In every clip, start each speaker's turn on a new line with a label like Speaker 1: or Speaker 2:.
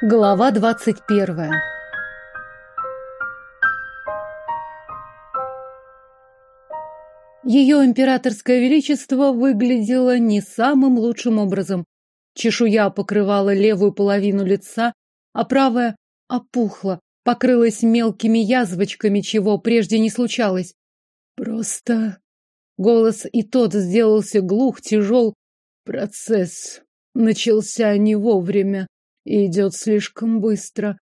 Speaker 1: Глава двадцать первая Ее императорское величество выглядело не самым лучшим образом. Чешуя покрывала левую половину лица, а правая опухла, покрылась мелкими язвочками, чего прежде не случалось. Просто голос и тот сделался глух, тяжел. Процесс начался не вовремя идет слишком быстро.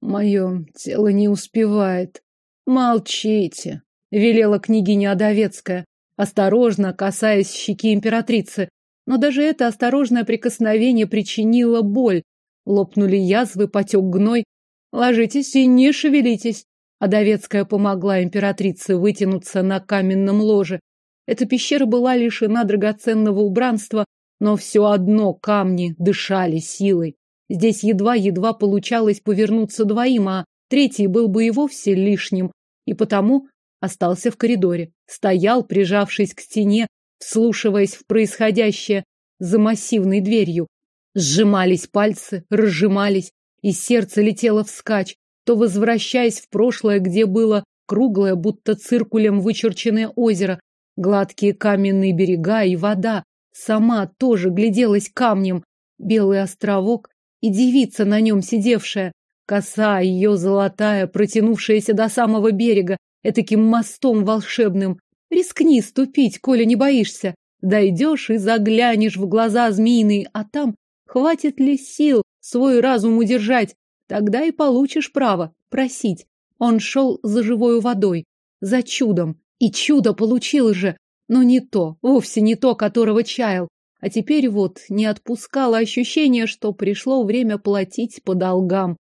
Speaker 1: Мое тело не успевает. Молчите, велела княгиня Одовецкая, осторожно касаясь щеки императрицы. Но даже это осторожное прикосновение причинило боль. Лопнули язвы, потек гной. Ложитесь и не шевелитесь. Одовецкая помогла императрице вытянуться на каменном ложе. Эта пещера была лишена драгоценного убранства, но все одно камни дышали силой. Здесь едва-едва получалось повернуться двоим, а третий был бы и вовсе лишним, и потому остался в коридоре. Стоял, прижавшись к стене, вслушиваясь в происходящее за массивной дверью. Сжимались пальцы, разжимались, и сердце летело вскачь, то возвращаясь в прошлое, где было круглое, будто циркулем вычерченное озеро, гладкие каменные берега и вода. Сама тоже гляделась камнем, белый островок и девица на нем сидевшая, коса ее золотая, протянувшаяся до самого берега, этаким мостом волшебным. Рискни ступить, коли не боишься. Дойдешь и заглянешь в глаза змеиные, а там хватит ли сил свой разум удержать, тогда и получишь право просить. Он шел за живою водой, за чудом, и чудо получил же, но не то, вовсе не то, которого чаял. А теперь вот не отпускало ощущение, что пришло время платить по долгам.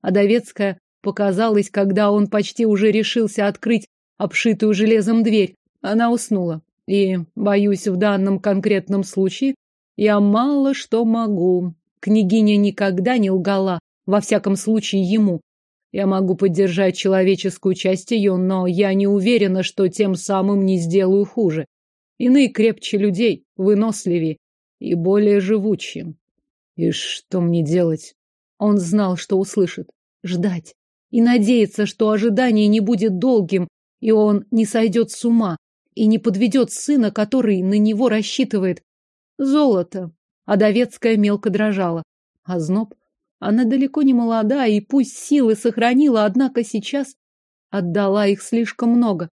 Speaker 1: А Довецкая показалась, когда он почти уже решился открыть обшитую железом дверь. Она уснула. И, боюсь, в данном конкретном случае я мало что могу. Княгиня никогда не лгала, во всяком случае ему. Я могу поддержать человеческую часть ее, но я не уверена, что тем самым не сделаю хуже. Иные крепче людей, выносливее и более живучим. И что мне делать? Он знал, что услышит. Ждать. И надеяться, что ожидание не будет долгим, и он не сойдет с ума, и не подведет сына, который на него рассчитывает. Золото. А Довецкая мелко дрожала. А зноб? Она далеко не молода, и пусть силы сохранила, однако сейчас отдала их слишком много.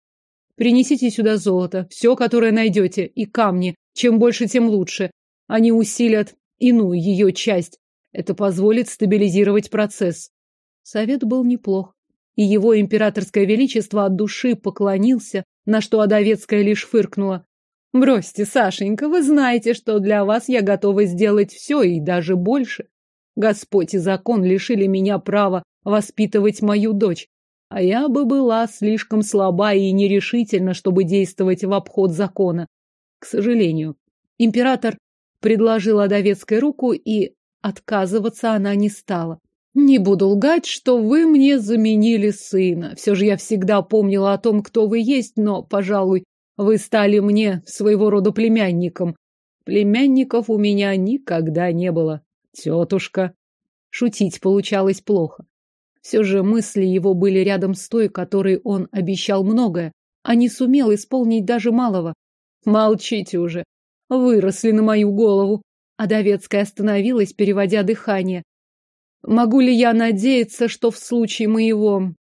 Speaker 1: Принесите сюда золото, все, которое найдете, и камни. Чем больше, тем лучше. Они усилят иную ее часть. Это позволит стабилизировать процесс. Совет был неплох. И его императорское величество от души поклонился, на что Адовецкая лишь фыркнула. «Бросьте, Сашенька, вы знаете, что для вас я готова сделать все и даже больше. Господь и закон лишили меня права воспитывать мою дочь, а я бы была слишком слаба и нерешительна, чтобы действовать в обход закона. К сожалению, император предложила Довецкой руку, и отказываться она не стала. Не буду лгать, что вы мне заменили сына. Все же я всегда помнила о том, кто вы есть, но, пожалуй, вы стали мне своего рода племянником. Племянников у меня никогда не было. Тетушка. Шутить получалось плохо. Все же мысли его были рядом с той, которой он обещал многое, а не сумел исполнить даже малого. Молчите уже выросли на мою голову. А Довецкая остановилась, переводя дыхание. Могу ли я надеяться, что в случае моего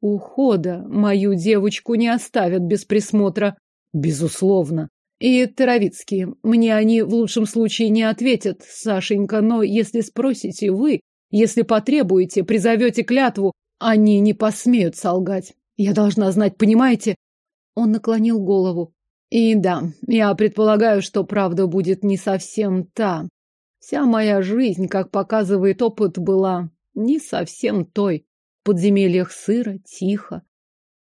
Speaker 1: ухода мою девочку не оставят без присмотра? Безусловно. И Таровицкие. Мне они в лучшем случае не ответят, Сашенька, но если спросите вы, если потребуете, призовете клятву, они не посмеют солгать. Я должна знать, понимаете? Он наклонил голову. И да, я предполагаю, что правда будет не совсем та. Вся моя жизнь, как показывает опыт, была не совсем той. В подземельях сыро, тихо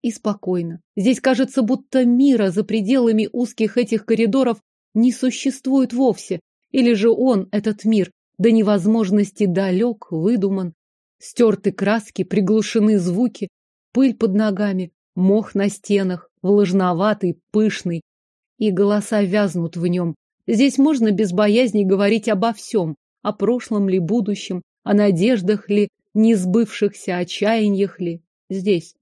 Speaker 1: и спокойно. Здесь кажется, будто мира за пределами узких этих коридоров не существует вовсе. Или же он, этот мир, до невозможности далек, выдуман. Стерты краски, приглушены звуки, пыль под ногами, мох на стенах, влажноватый, пышный, и голоса вязнут в нем. Здесь можно без боязни говорить обо всем, о прошлом ли, будущем, о надеждах ли, не сбывшихся отчаяниях ли. Здесь.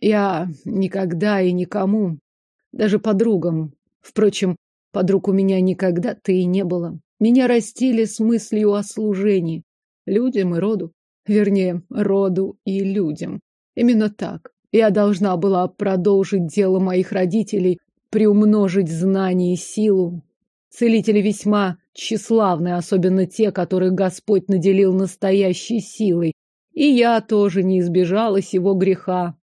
Speaker 1: Я никогда и никому, даже подругам. Впрочем, подруг у меня никогда-то и не было. Меня растили с мыслью о служении. Людям и роду. Вернее, роду и людям. Именно так. Я должна была продолжить дело моих родителей, приумножить знания и силу. Целители весьма тщеславны, особенно те, которых Господь наделил настоящей силой. И я тоже не избежала сего греха.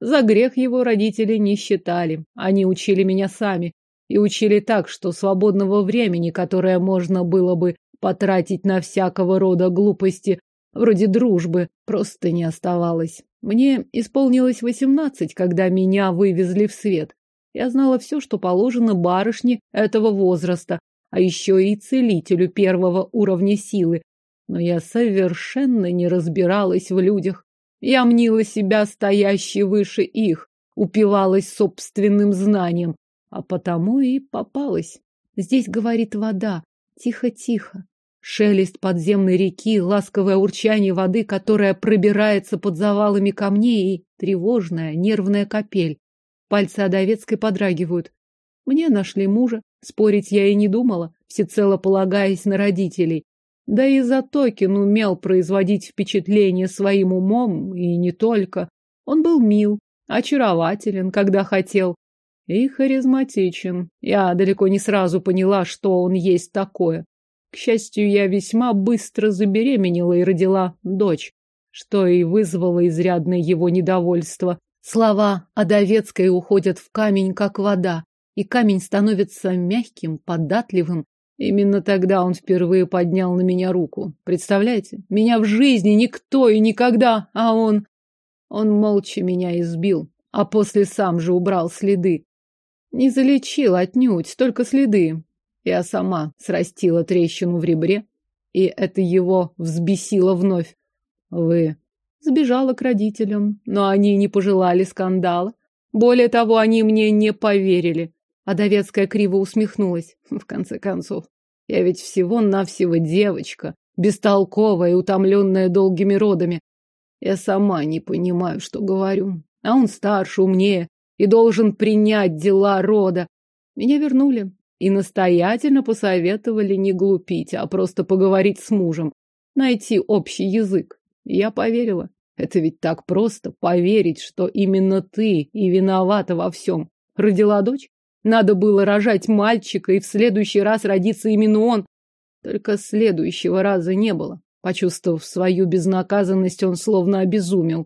Speaker 1: За грех его родители не считали. Они учили меня сами. И учили так, что свободного времени, которое можно было бы потратить на всякого рода глупости, вроде дружбы, просто не оставалось. Мне исполнилось восемнадцать, когда меня вывезли в свет. Я знала все, что положено барышне этого возраста, а еще и целителю первого уровня силы. Но я совершенно не разбиралась в людях. Я мнила себя стоящей выше их, упивалась собственным знанием, а потому и попалась. Здесь говорит вода, тихо-тихо, Шелест подземной реки, ласковое урчание воды, которая пробирается под завалами камней, и тревожная, нервная капель. Пальцы Адовецкой подрагивают. Мне нашли мужа, спорить я и не думала, всецело полагаясь на родителей. Да и Затокин умел производить впечатление своим умом, и не только. Он был мил, очарователен, когда хотел, и харизматичен. Я далеко не сразу поняла, что он есть такое. К счастью, я весьма быстро забеременела и родила дочь, что и вызвало изрядное его недовольство. Слова о Довецкой уходят в камень, как вода, и камень становится мягким, податливым. Именно тогда он впервые поднял на меня руку. Представляете? Меня в жизни никто и никогда, а он... Он молча меня избил, а после сам же убрал следы. Не залечил отнюдь, только следы. Я сама срастила трещину в ребре, и это его взбесило вновь. Вы сбежала к родителям, но они не пожелали скандала. Более того, они мне не поверили. А Довецкая криво усмехнулась. В конце концов, я ведь всего-навсего девочка, бестолковая и утомленная долгими родами. Я сама не понимаю, что говорю. А он старше, умнее и должен принять дела рода. Меня вернули, и настоятельно посоветовали не глупить, а просто поговорить с мужем, найти общий язык. Я поверила. Это ведь так просто поверить, что именно ты и виновата во всем. Родила дочь? Надо было рожать мальчика, и в следующий раз родиться именно он. Только следующего раза не было. Почувствовав свою безнаказанность, он словно обезумел.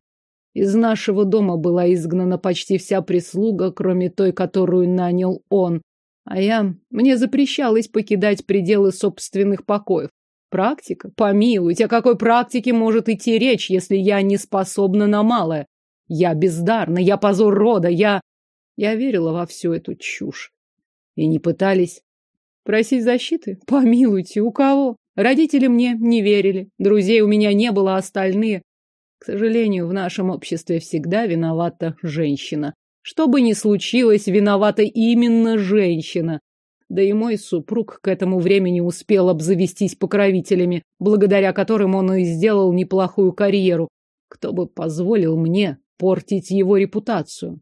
Speaker 1: Из нашего дома была изгнана почти вся прислуга, кроме той, которую нанял он. А я... Мне запрещалось покидать пределы собственных покоев. Практика? Помилуйте, о какой практике может идти речь, если я не способна на малое? Я бездарна, я позор рода, я... Я верила во всю эту чушь. И не пытались. Просить защиты? Помилуйте, у кого? Родители мне не верили, друзей у меня не было, остальные... К сожалению, в нашем обществе всегда виновата женщина. Что бы ни случилось, виновата именно женщина. Да и мой супруг к этому времени успел обзавестись покровителями, благодаря которым он и сделал неплохую карьеру. Кто бы позволил мне портить его репутацию?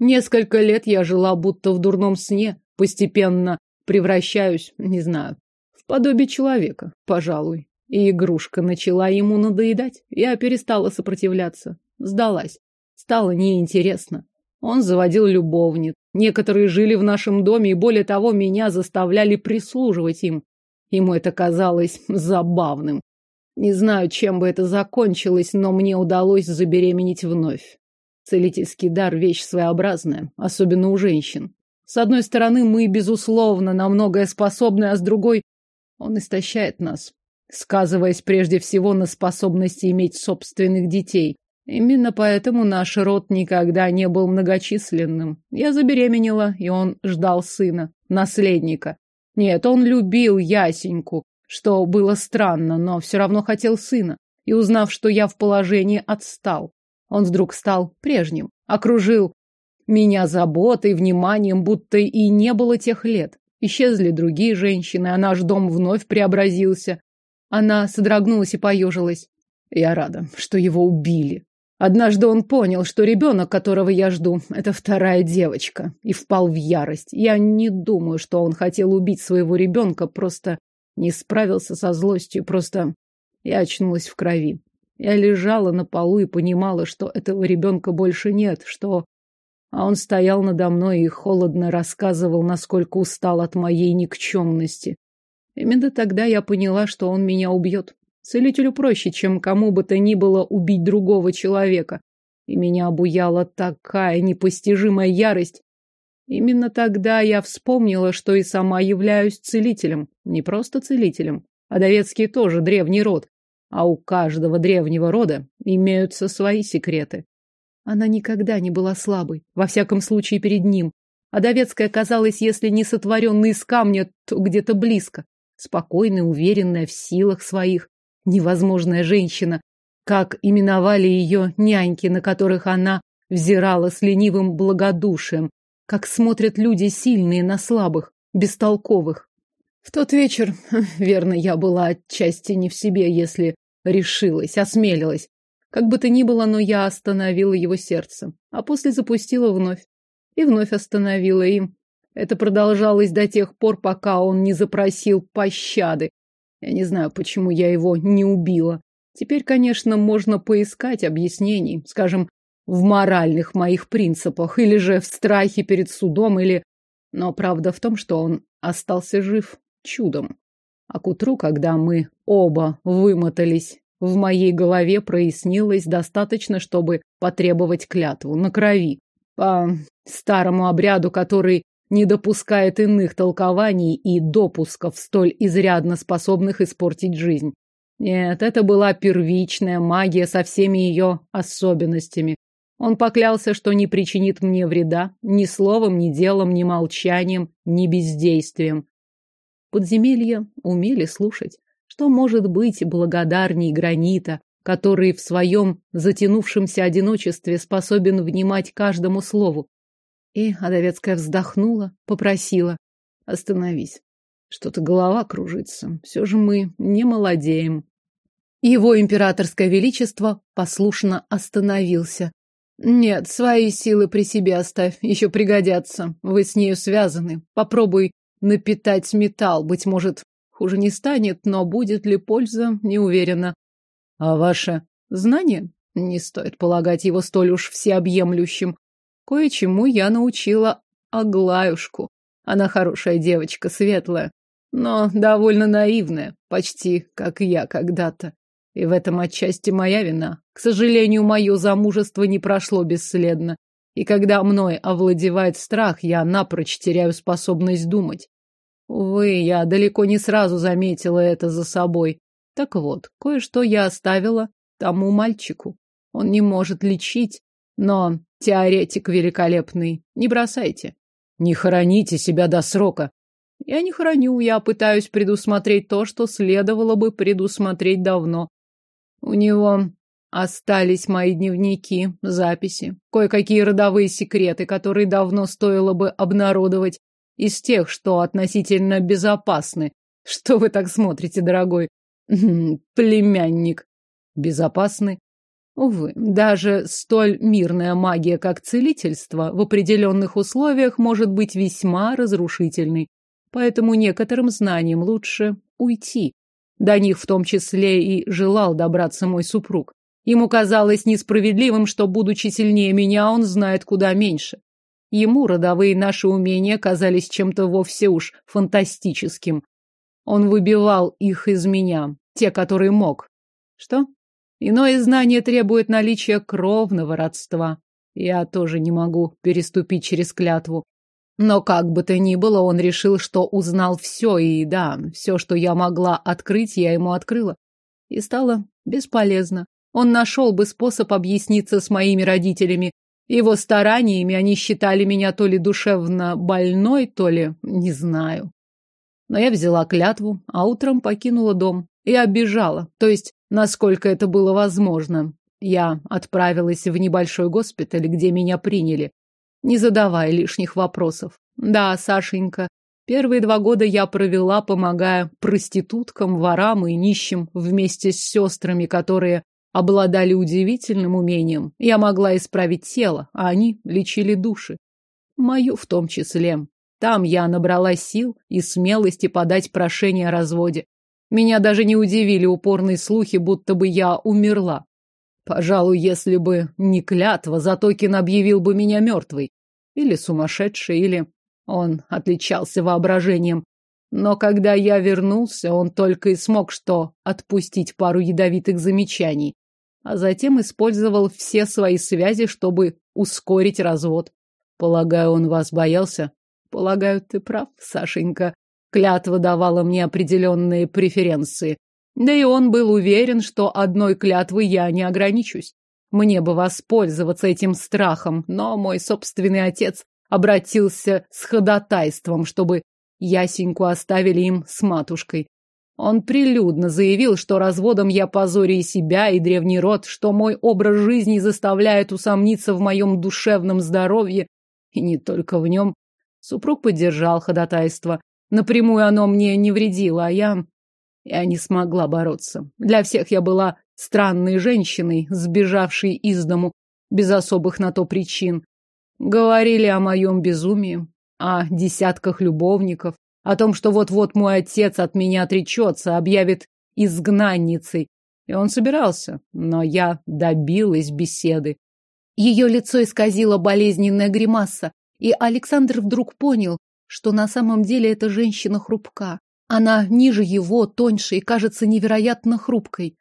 Speaker 1: Несколько лет я жила будто в дурном сне, постепенно превращаюсь, не знаю, в подобие человека, пожалуй. И игрушка начала ему надоедать. Я перестала сопротивляться, сдалась. Стало неинтересно. Он заводил любовниц. Некоторые жили в нашем доме и, более того, меня заставляли прислуживать им. Ему это казалось забавным. Не знаю, чем бы это закончилось, но мне удалось забеременеть вновь. Целительский дар – вещь своеобразная, особенно у женщин. С одной стороны, мы, безусловно, на многое способны, а с другой – он истощает нас, сказываясь прежде всего на способности иметь собственных детей. Именно поэтому наш род никогда не был многочисленным. Я забеременела, и он ждал сына, наследника. Нет, он любил Ясеньку, что было странно, но все равно хотел сына. И узнав, что я в положении, отстал. Он вдруг стал прежним, окружил меня заботой, вниманием, будто и не было тех лет. Исчезли другие женщины, а наш дом вновь преобразился. Она содрогнулась и поежилась. Я рада, что его убили. Однажды он понял, что ребенок, которого я жду, это вторая девочка, и впал в ярость. Я не думаю, что он хотел убить своего ребенка, просто не справился со злостью, просто я очнулась в крови. Я лежала на полу и понимала, что этого ребенка больше нет, что... А он стоял надо мной и холодно рассказывал, насколько устал от моей никчемности. Именно тогда я поняла, что он меня убьет. Целителю проще, чем кому бы то ни было убить другого человека. И меня обуяла такая непостижимая ярость. Именно тогда я вспомнила, что и сама являюсь целителем. Не просто целителем. А Довецкий тоже древний род. А у каждого древнего рода имеются свои секреты. Она никогда не была слабой, во всяком случае перед ним. А Довецкая казалась, если не сотворенной из камня, то где-то близко. Спокойная, уверенная в силах своих невозможная женщина, как именовали ее няньки, на которых она взирала с ленивым благодушием, как смотрят люди сильные на слабых, бестолковых. В тот вечер, верно, я была отчасти не в себе, если решилась, осмелилась. Как бы то ни было, но я остановила его сердце, а после запустила вновь. И вновь остановила им. Это продолжалось до тех пор, пока он не запросил пощады, я не знаю, почему я его не убила. Теперь, конечно, можно поискать объяснений, скажем, в моральных моих принципах, или же в страхе перед судом, или... Но правда в том, что он остался жив чудом. А к утру, когда мы оба вымотались, в моей голове прояснилось достаточно, чтобы потребовать клятву на крови. По старому обряду, который не допускает иных толкований и допусков, столь изрядно способных испортить жизнь. Нет, это была первичная магия со всеми ее особенностями. Он поклялся, что не причинит мне вреда ни словом, ни делом, ни молчанием, ни бездействием. Подземелья умели слушать. Что может быть благодарней гранита, который в своем затянувшемся одиночестве способен внимать каждому слову, и Адовецкая вздохнула, попросила. Остановись. Что-то голова кружится. Все же мы не молодеем. Его императорское величество послушно остановился. Нет, свои силы при себе оставь, еще пригодятся. Вы с нею связаны. Попробуй напитать металл. Быть может, хуже не станет, но будет ли польза, не уверена. А ваше знание? Не стоит полагать его столь уж всеобъемлющим. Кое-чему я научила Аглаюшку. Она хорошая девочка, светлая, но довольно наивная, почти как я когда-то. И в этом отчасти моя вина. К сожалению, мое замужество не прошло бесследно. И когда мной овладевает страх, я напрочь теряю способность думать. Увы, я далеко не сразу заметила это за собой. Так вот, кое-что я оставила тому мальчику. Он не может лечить, но Теоретик великолепный. Не бросайте. Не хороните себя до срока. Я не храню, я пытаюсь предусмотреть то, что следовало бы предусмотреть давно. У него остались мои дневники, записи, кое-какие родовые секреты, которые давно стоило бы обнародовать, из тех, что относительно безопасны. Что вы так смотрите, дорогой? Племянник. Безопасны? Увы, даже столь мирная магия, как целительство, в определенных условиях может быть весьма разрушительной. Поэтому некоторым знаниям лучше уйти. До них в том числе и желал добраться мой супруг. Ему казалось несправедливым, что, будучи сильнее меня, он знает куда меньше. Ему родовые наши умения казались чем-то вовсе уж фантастическим. Он выбивал их из меня, те, которые мог. Что? Иное знание требует наличия кровного родства. Я тоже не могу переступить через клятву. Но как бы то ни было, он решил, что узнал все, и да, все, что я могла открыть, я ему открыла. И стало бесполезно. Он нашел бы способ объясниться с моими родителями. Его стараниями они считали меня то ли душевно больной, то ли... не знаю. Но я взяла клятву, а утром покинула дом. И оббежала, то есть насколько это было возможно. Я отправилась в небольшой госпиталь, где меня приняли, не задавая лишних вопросов. Да, Сашенька, первые два года я провела, помогая проституткам, ворам и нищим вместе с сестрами, которые обладали удивительным умением. Я могла исправить тело, а они лечили души. Мою в том числе. Там я набрала сил и смелости подать прошение о разводе. Меня даже не удивили упорные слухи, будто бы я умерла. Пожалуй, если бы не клятва, Затокин объявил бы меня мертвой. Или сумасшедшей, или... Он отличался воображением. Но когда я вернулся, он только и смог что отпустить пару ядовитых замечаний, а затем использовал все свои связи, чтобы ускорить развод. Полагаю, он вас боялся? Полагаю, ты прав, Сашенька. Клятва давала мне определенные преференции. Да и он был уверен, что одной клятвы я не ограничусь. Мне бы воспользоваться этим страхом, но мой собственный отец обратился с ходатайством, чтобы Ясеньку оставили им с матушкой. Он прилюдно заявил, что разводом я позорю и себя, и древний род, что мой образ жизни заставляет усомниться в моем душевном здоровье, и не только в нем. Супруг поддержал ходатайство. Напрямую оно мне не вредило, а я... Я не смогла бороться. Для всех я была странной женщиной, сбежавшей из дому, без особых на то причин. Говорили о моем безумии, о десятках любовников, о том, что вот-вот мой отец от меня отречется, объявит изгнанницей. И он собирался, но я добилась беседы. Ее лицо исказило болезненная гримаса, и Александр вдруг понял, что на самом деле эта женщина хрупка. Она ниже его, тоньше и кажется невероятно хрупкой.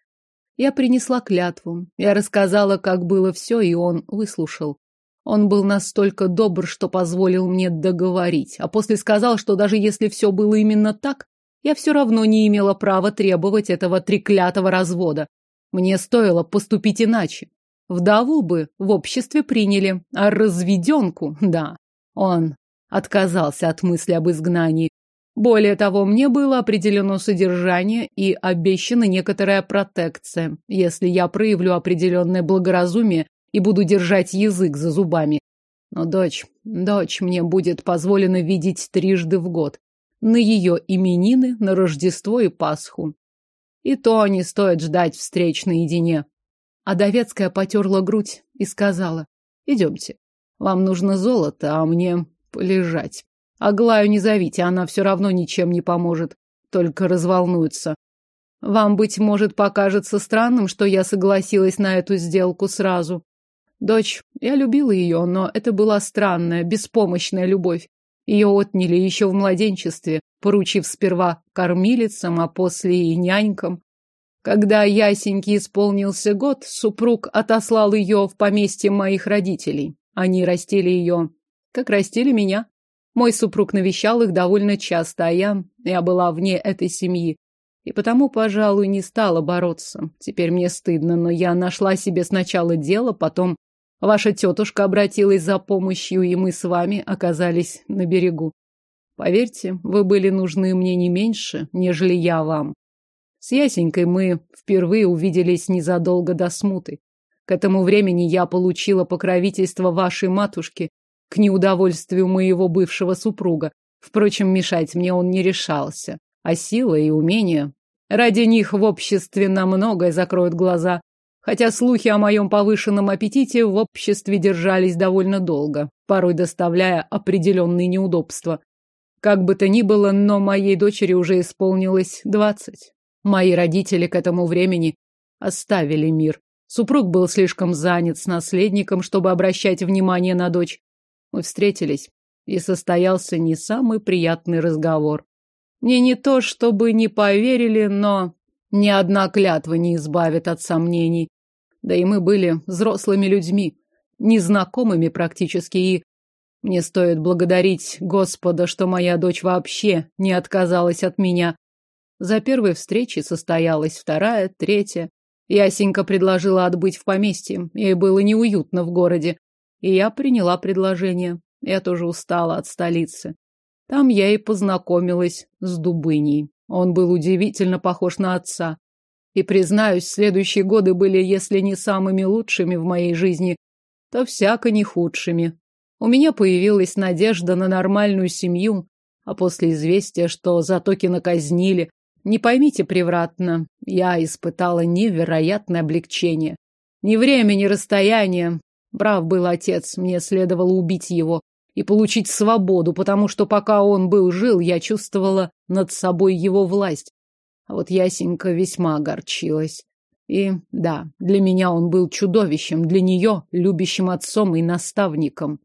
Speaker 1: Я принесла клятву. Я рассказала, как было все, и он выслушал. Он был настолько добр, что позволил мне договорить, а после сказал, что даже если все было именно так, я все равно не имела права требовать этого треклятого развода. Мне стоило поступить иначе. Вдову бы в обществе приняли, а разведенку, да, он отказался от мысли об изгнании. Более того, мне было определено содержание и обещана некоторая протекция, если я проявлю определенное благоразумие и буду держать язык за зубами. Но дочь, дочь мне будет позволено видеть трижды в год. На ее именины, на Рождество и Пасху. И то не стоит ждать встреч наедине. А Довецкая потерла грудь и сказала, идемте. Вам нужно золото, а мне полежать. Аглаю не зовите, она все равно ничем не поможет, только разволнуется. Вам, быть может, покажется странным, что я согласилась на эту сделку сразу. Дочь, я любила ее, но это была странная, беспомощная любовь. Ее отняли еще в младенчестве, поручив сперва кормилицам, а после и нянькам. Когда Ясеньке исполнился год, супруг отослал ее в поместье моих родителей. Они растили ее, как растили меня. Мой супруг навещал их довольно часто, а я, я была вне этой семьи. И потому, пожалуй, не стала бороться. Теперь мне стыдно, но я нашла себе сначала дело, потом Ваша тетушка обратилась за помощью, и мы с вами оказались на берегу. Поверьте, вы были нужны мне не меньше, нежели я вам. С Ясенькой мы впервые увиделись незадолго до смуты. К этому времени я получила покровительство вашей матушки к неудовольствию моего бывшего супруга. Впрочем, мешать мне он не решался. А сила и умения... Ради них в обществе на многое закроют глаза хотя слухи о моем повышенном аппетите в обществе держались довольно долго, порой доставляя определенные неудобства. Как бы то ни было, но моей дочери уже исполнилось двадцать. Мои родители к этому времени оставили мир. Супруг был слишком занят с наследником, чтобы обращать внимание на дочь. Мы встретились, и состоялся не самый приятный разговор. Мне не то, чтобы не поверили, но ни одна клятва не избавит от сомнений. Да и мы были взрослыми людьми, незнакомыми практически, и мне стоит благодарить Господа, что моя дочь вообще не отказалась от меня. За первой встречей состоялась вторая, третья. Ясенька предложила отбыть в поместье, ей было неуютно в городе, и я приняла предложение. Я тоже устала от столицы. Там я и познакомилась с Дубыней. Он был удивительно похож на отца. И, признаюсь, следующие годы были, если не самыми лучшими в моей жизни, то всяко не худшими. У меня появилась надежда на нормальную семью, а после известия, что Затокина казнили, Не поймите превратно, я испытала невероятное облегчение. Ни время, ни расстояние. Прав был отец, мне следовало убить его и получить свободу, потому что пока он был жил, я чувствовала над собой его власть. А вот Ясенька весьма огорчилась. И да, для меня он был чудовищем, для нее любящим отцом и наставником.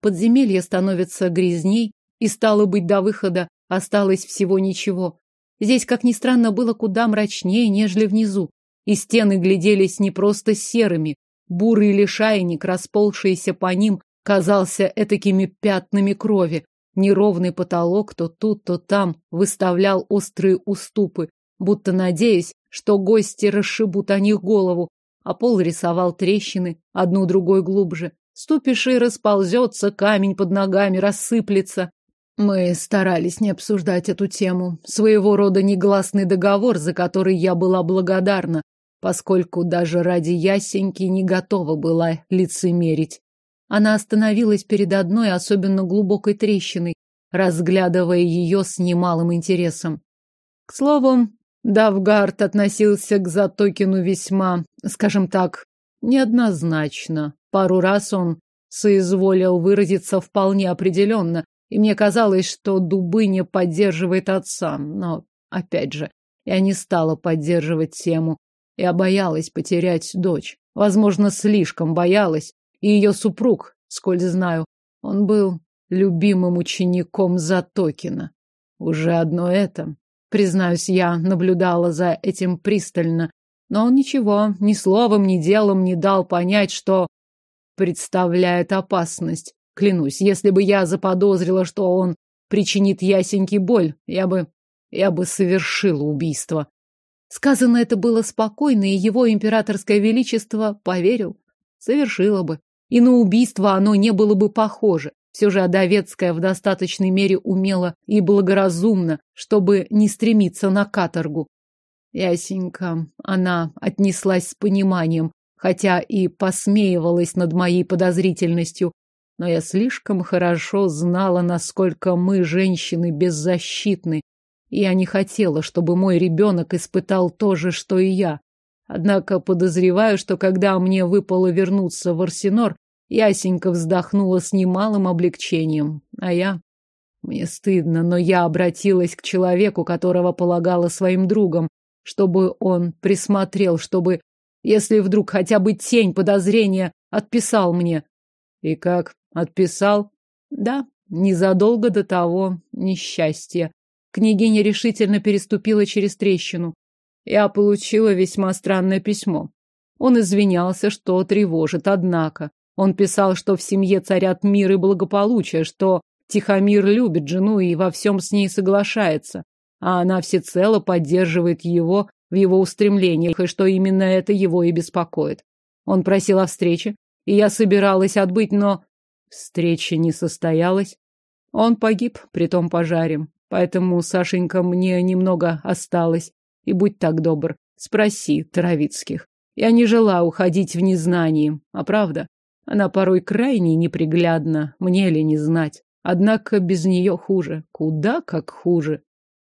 Speaker 1: Подземелье становится грязней, и стало быть, до выхода осталось всего ничего. Здесь, как ни странно, было куда мрачнее, нежели внизу. И стены гляделись не просто серыми. Бурый лишайник, расползшийся по ним, казался этакими пятнами крови. Неровный потолок то тут, то там выставлял острые уступы, будто надеясь, что гости расшибут о них голову, а пол рисовал трещины, одну другой глубже. Ступишь и расползется, камень под ногами рассыплется. Мы старались не обсуждать эту тему. Своего рода негласный договор, за который я была благодарна, поскольку даже ради Ясеньки не готова была лицемерить. Она остановилась перед одной особенно глубокой трещиной, разглядывая ее с немалым интересом. К слову, Давгард относился к Затокину весьма, скажем так, неоднозначно. Пару раз он соизволил выразиться вполне определенно, и мне казалось, что Дубыня поддерживает отца, но, опять же, я не стала поддерживать тему. Я боялась потерять дочь. Возможно, слишком боялась. И ее супруг, сколь знаю, он был любимым учеником Затокина. Уже одно это Признаюсь, я наблюдала за этим пристально, но он ничего, ни словом, ни делом не дал понять, что представляет опасность. Клянусь, если бы я заподозрила, что он причинит Ясеньке боль, я бы... я бы совершила убийство. Сказано это было спокойно, и его императорское величество поверил. Совершила бы. И на убийство оно не было бы похоже. Все же Адовецкая в достаточной мере умела и благоразумно, чтобы не стремиться на каторгу. Ясенька, она отнеслась с пониманием, хотя и посмеивалась над моей подозрительностью, но я слишком хорошо знала, насколько мы, женщины, беззащитны, я не хотела, чтобы мой ребенок испытал то же, что и я. Однако подозреваю, что когда мне выпало вернуться в Арсенор, Ясенька вздохнула с немалым облегчением, а я... Мне стыдно, но я обратилась к человеку, которого полагала своим другом, чтобы он присмотрел, чтобы, если вдруг хотя бы тень подозрения, отписал мне. И как? Отписал? Да, незадолго до того несчастья. Княгиня решительно переступила через трещину. Я получила весьма странное письмо. Он извинялся, что тревожит, однако он писал, что в семье царят мир и благополучие, что Тихомир любит жену и во всем с ней соглашается, а она всецело поддерживает его в его устремлениях, и что именно это его и беспокоит. Он просил о встрече, и я собиралась отбыть, но встреча не состоялась. Он погиб при том пожаре, поэтому, Сашенька, мне немного осталось. И будь так добр, спроси Таровицких. Я не желаю уходить в незнании, а правда? Она порой крайне неприглядна, мне ли не знать. Однако без нее хуже, куда как хуже.